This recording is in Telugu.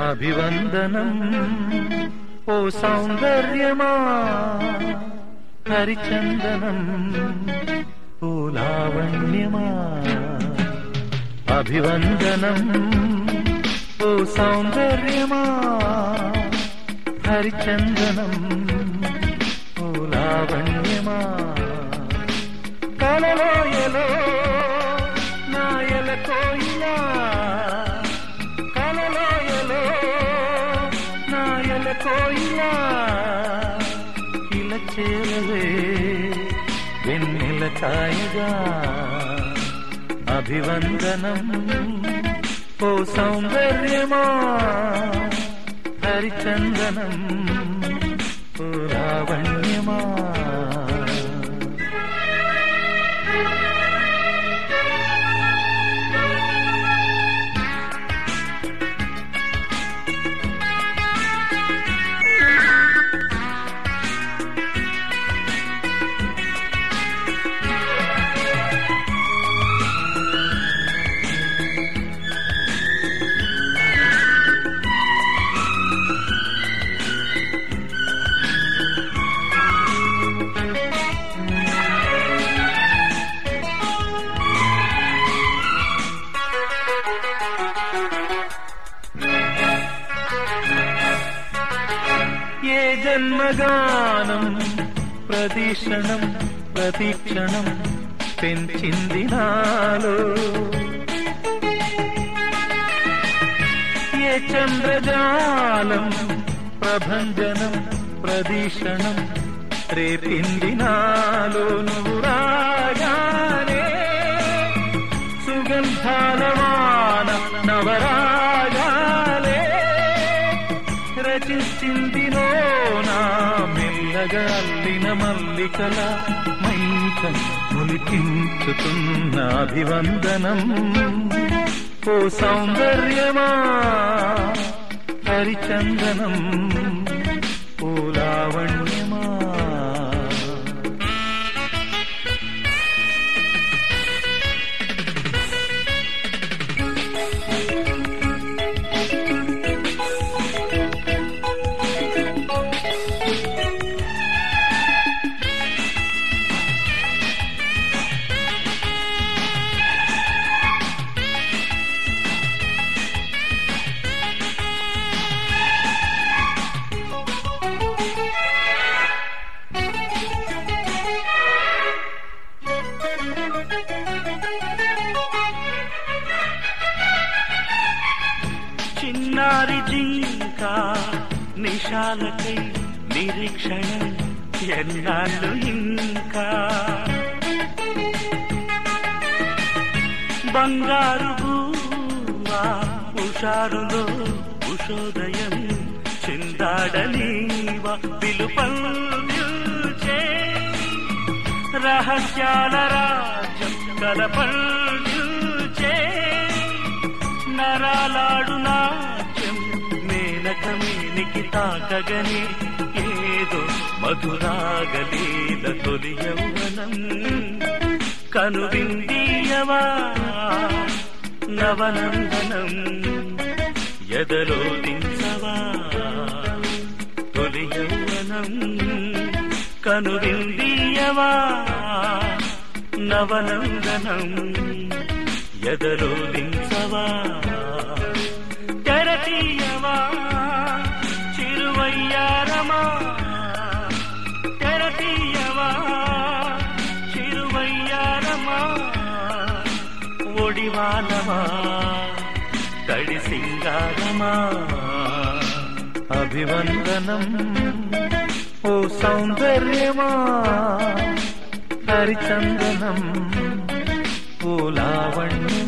అభివందనం ఓ సౌందర్యమా హరిచందనం ఓ లావణ్యమా. అభివందనం ఓ సౌందర్యమా హరిచందనం ఓ లావణ్యమా. కలలోయలో నాయల ఇలా చేరవే వెన్నెల కాయగా అభివందనం ఓ సౌందర్యమా హరిచందనం ఓ లావణ్యమా ఏ జన్మగానం ప్రదీక్షణం ప్రతీక్షణం పెంచింది నాలో ఏ చంద్రజాలం ప్రభంజనం ప్రదీక్షణం రేపింది నాలో నువ్వు రాగానే సుగంధాల వాన నవరాగాలే రచించింది నా మెల్లగా అల్లిన మల్లికల మైకం ములికించుతున్న అభివందనం. ఓ సౌందర్యమా హరిచందనం. చిన్నారి జింక నిశాలకై నిరీక్షణ ఎన్నాళ్ళు ఇంకా? బంగారు బూవా ఉషారులో ఉషోదయం చిందాడనీవా పిలుపల్ రహస్యాల రాజ్యం కలపల్చే నరాలాడు నాట్యం మేనకమేనికి తాకగని ఏదో మధురాగలీల తొలి యౌవనం కనువిందీయవా నవనందనం ఎదలో దించవా తొలి యౌవనం కనువిందీయవా నవనందనం. ఎదలో దించవా? తెరతీయవా? చిరువయ్యారమా? తెరతీయవా? చిరువయ్యారమా? ఒడివాలమా తడి సింగారమా? అభివందనం ఓ సౌందర్యమా? హరిచందనం ఓ లావణ్యమా